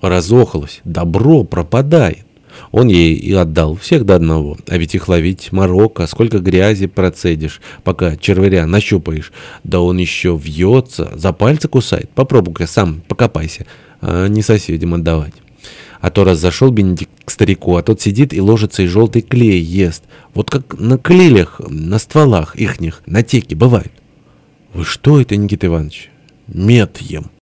Разохалось, добро пропадает. Он ей и отдал, всех до одного. А ведь их ловить морока. сколько грязи процедишь, пока червяря нащупаешь. Да он еще вьется, за пальцы кусает. Попробуй-ка сам, покопайся, а не соседям отдавать. А то раз зашел Бенедикт к старику, а тот сидит и ложится и желтый клей ест. Вот как на клелях, на стволах ихних, на теке бывает. Вы что это, Никита Иванович? Мед ем.